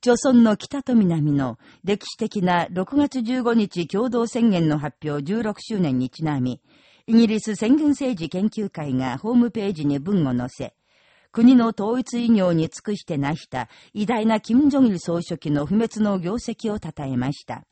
朝村の北と南の歴史的な6月15日共同宣言の発表16周年にちなみ、イギリス宣言政治研究会がホームページに文を載せ、国の統一医業に尽くして成した偉大な金正日総書記の不滅の業績を称えました。